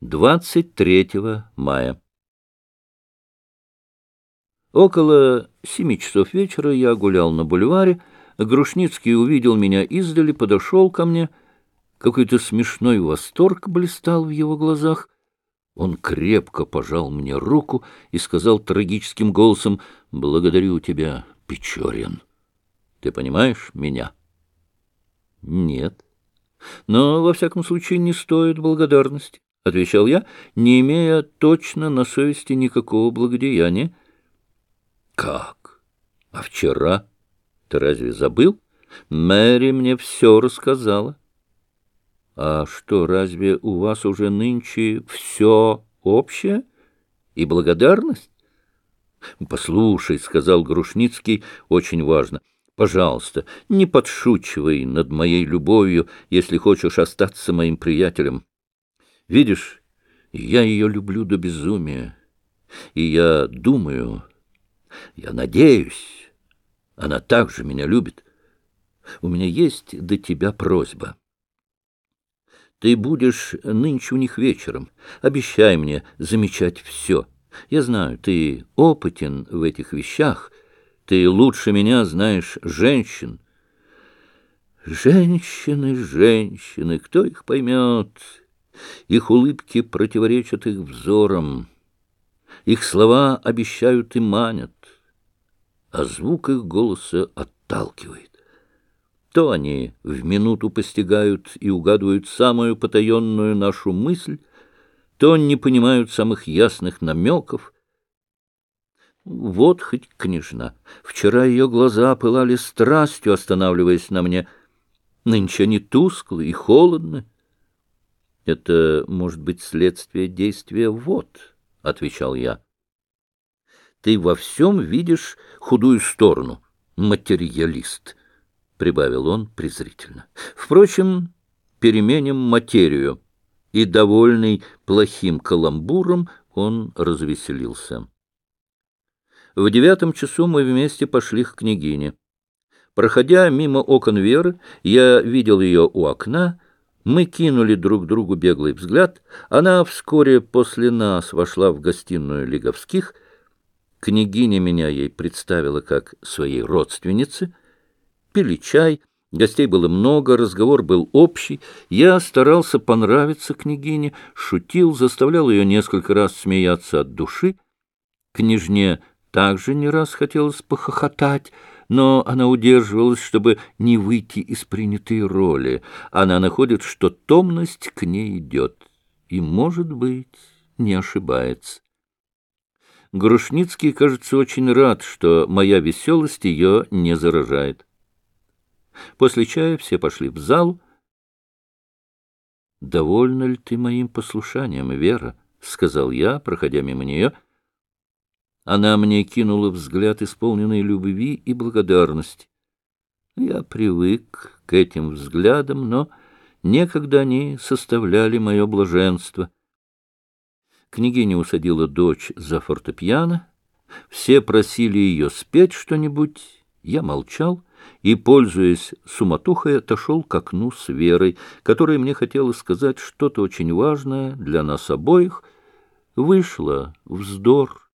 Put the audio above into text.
23 мая. Около семи часов вечера я гулял на бульваре. Грушницкий увидел меня издали, подошел ко мне. Какой-то смешной восторг блистал в его глазах. Он крепко пожал мне руку и сказал трагическим голосом, «Благодарю тебя, Печорин. Ты понимаешь меня?» «Нет. Но, во всяком случае, не стоит благодарности». — отвечал я, не имея точно на совести никакого благодеяния. — Как? А вчера? Ты разве забыл? Мэри мне все рассказала. — А что, разве у вас уже нынче все общее и благодарность? — Послушай, — сказал Грушницкий, — очень важно. Пожалуйста, не подшучивай над моей любовью, если хочешь остаться моим приятелем. Видишь, я ее люблю до безумия, и я думаю, я надеюсь, она также меня любит. У меня есть до тебя просьба. Ты будешь нынче у них вечером. Обещай мне замечать все. Я знаю, ты опытен в этих вещах. Ты лучше меня знаешь женщин. Женщины, женщины, кто их поймет?» Их улыбки противоречат их взорам, их слова обещают и манят, а звук их голоса отталкивает. То они в минуту постигают и угадывают самую потаенную нашу мысль, то не понимают самых ясных намеков. Вот хоть княжна. Вчера ее глаза пылали страстью, останавливаясь на мне. Нынче они тусклы и холодны. Это может быть следствие действия вот, — отвечал я. Ты во всем видишь худую сторону, материалист, — прибавил он презрительно. Впрочем, переменим материю. И, довольный плохим каламбуром, он развеселился. В девятом часу мы вместе пошли к княгине. Проходя мимо окон Веры, я видел ее у окна, мы кинули друг другу беглый взгляд. Она вскоре после нас вошла в гостиную Лиговских. Княгиня меня ей представила как своей родственнице. Пили чай, гостей было много, разговор был общий. Я старался понравиться княгине, шутил, заставлял ее несколько раз смеяться от души. Княжне также не раз хотелось похохотать, но она удерживалась, чтобы не выйти из принятой роли. Она находит, что томность к ней идет, и, может быть, не ошибается. Грушницкий, кажется, очень рад, что моя веселость ее не заражает. После чая все пошли в зал. «Довольна ли ты моим послушанием, Вера?» — сказал я, проходя мимо нее — она мне кинула взгляд, исполненный любви и благодарности. Я привык к этим взглядам, но некогда они составляли мое блаженство. Княгиня усадила дочь за фортепиано. Все просили ее спеть что-нибудь. Я молчал и, пользуясь суматохой, отошел к окну с Верой, которой мне хотелось сказать что-то очень важное для нас обоих. Вышло вздор.